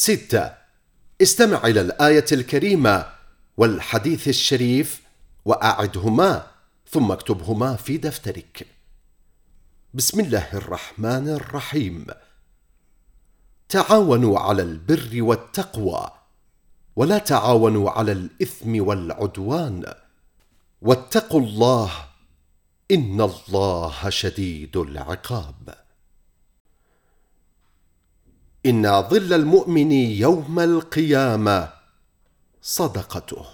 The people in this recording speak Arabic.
ستة. استمع إلى الآية الكريمة والحديث الشريف وأعدهما ثم اكتبهما في دفترك. بسم الله الرحمن الرحيم. تعاونوا على البر والتقوى ولا تعاونوا على الإثم والعدوان. واتقوا الله إن الله شديد العقاب. إن ظل المؤمن يوم القيامة صدقته.